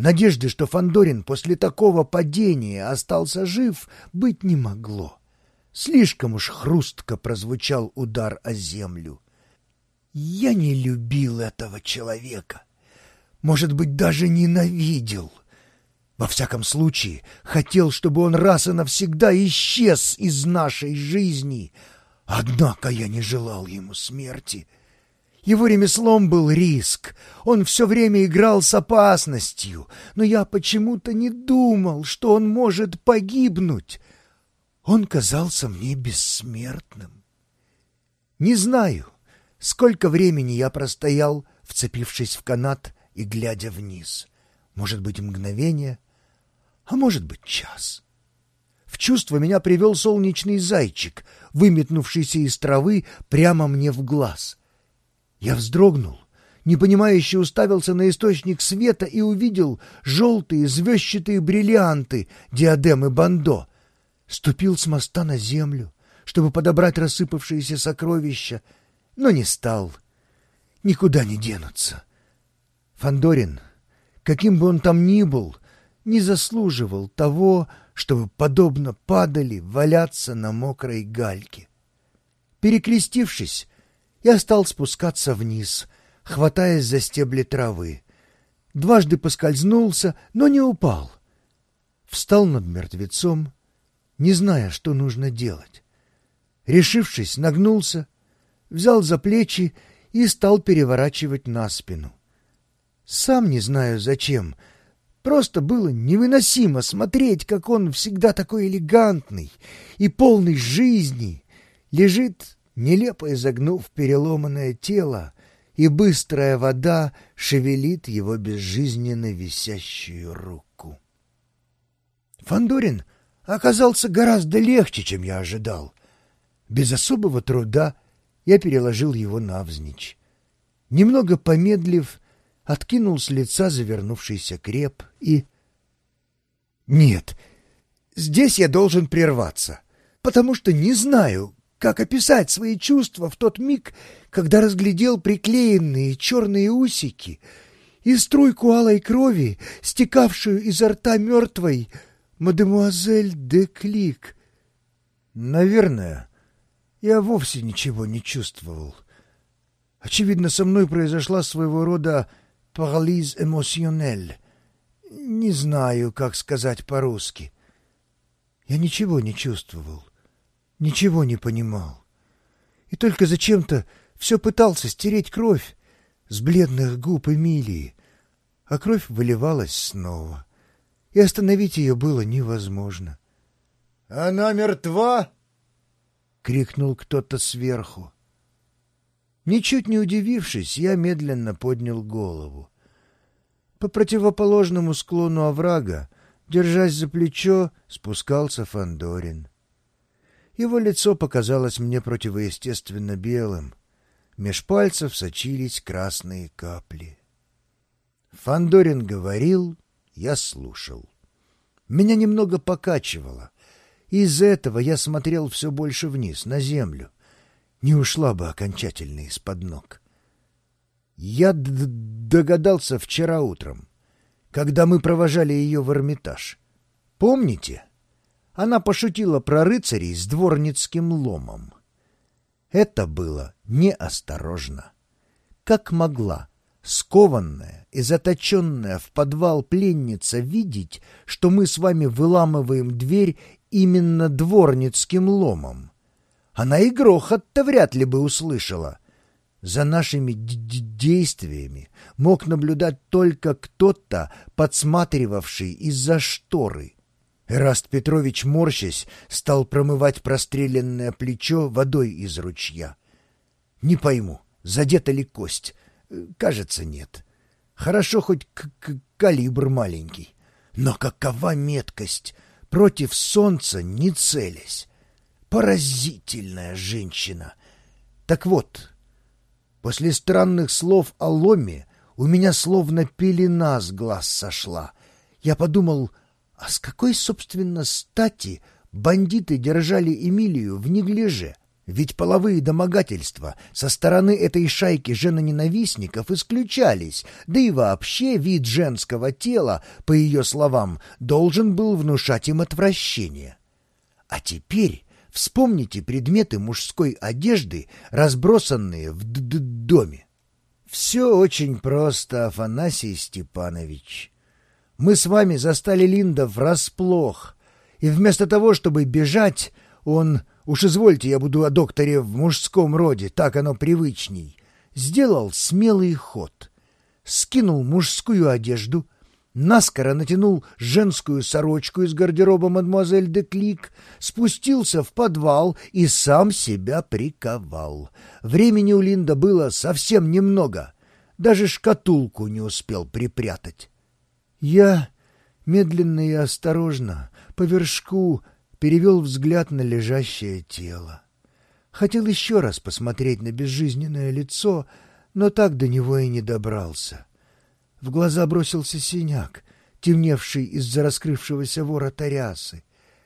Надежды, что Фандорин после такого падения остался жив, быть не могло. Слишком уж хрустко прозвучал удар о землю. Я не любил этого человека. Может быть, даже ненавидел. Во всяком случае, хотел, чтобы он раз и навсегда исчез из нашей жизни. Однако я не желал ему смерти. Его ремеслом был риск. Он все время играл с опасностью, но я почему-то не думал, что он может погибнуть. Он казался мне бессмертным. Не знаю, сколько времени я простоял, вцепившись в канат и глядя вниз. Может быть, мгновение, а может быть, час. В чувство меня привел солнечный зайчик, выметнувшийся из травы прямо мне в глаз. Я вздрогнул, непонимающе уставился на источник света и увидел желтые звездчатые бриллианты диадемы Бандо. Ступил с моста на землю, чтобы подобрать рассыпавшиеся сокровища, но не стал. Никуда не денутся. Фандорин, каким бы он там ни был, не заслуживал того, чтобы подобно падали валяться на мокрой гальке. Перекрестившись, я стал спускаться вниз, хватаясь за стебли травы. Дважды поскользнулся, но не упал. Встал над мертвецом, не зная, что нужно делать. Решившись, нагнулся, взял за плечи и стал переворачивать на спину. Сам не знаю зачем. Просто было невыносимо смотреть, как он всегда такой элегантный и полный жизни лежит, нелепо изогнув переломанное тело, и быстрая вода шевелит его безжизненно висящую руку. Фандорин оказался гораздо легче, чем я ожидал. Без особого труда я переложил его навзничь. Немного помедлив, откинул с лица завернувшийся креп и... Нет, здесь я должен прерваться, потому что не знаю, как описать свои чувства в тот миг, когда разглядел приклеенные черные усики и струйку алой крови, стекавшую изо рта мертвой мадемуазель де Клик. Наверное, я вовсе ничего не чувствовал. Очевидно, со мной произошла своего рода парализ эмоционель. Не знаю, как сказать по-русски. Я ничего не чувствовал, ничего не понимал. И только зачем-то все пытался стереть кровь с бледных губ Эмилии, а кровь выливалась снова, и остановить ее было невозможно. — Она мертва? — крикнул кто-то сверху. Ничуть не удивившись, я медленно поднял голову. По противоположному склону оврага, держась за плечо, спускался Фандорин. Его лицо показалось мне противоестественно белым. Меж пальцев сочились красные капли. Фандорин говорил, я слушал. Меня немного покачивало. Из-за этого я смотрел все больше вниз, на землю не ушла бы окончательно из-под ног. Я догадался вчера утром, когда мы провожали ее в Эрмитаж. Помните? Она пошутила про рыцарей с дворницким ломом. Это было неосторожно. Как могла скованная и заточенная в подвал пленница видеть, что мы с вами выламываем дверь именно дворницким ломом? она и грохот-то вряд ли бы услышала. За нашими действиями мог наблюдать только кто-то, подсматривавший из-за шторы. Эраст Петрович, морщась, стал промывать простреленное плечо водой из ручья. Не пойму, задета ли кость. Кажется, нет. Хорошо хоть к -к калибр маленький. Но какова меткость? Против солнца не целясь. Поразительная женщина. Так вот, после странных слов о ломе у меня словно пелена с глаз сошла. Я подумал, а с какой, собственно, стати бандиты держали Эмилию в неглиже? Ведь половые домогательства со стороны этой шайки женоненавистников исключались, да и вообще вид женского тела, по ее словам, должен был внушать им отвращение. А теперь вспомните предметы мужской одежды, разбросанные в д -д доме. Все очень просто, Афанасий Степанович. Мы с вами застали Линда врасплох, и вместо того, чтобы бежать, он Уж извольте, я буду о докторе в мужском роде, так оно привычней. Сделал смелый ход. Скинул мужскую одежду, наскоро натянул женскую сорочку из гардероба мадемуазель де Клик, спустился в подвал и сам себя приковал. Времени у Линда было совсем немного, даже шкатулку не успел припрятать. Я медленно и осторожно, по вершку, перевел взгляд на лежащее тело. Хотел еще раз посмотреть на безжизненное лицо, но так до него и не добрался. В глаза бросился синяк, темневший из-за раскрывшегося ворота рясы.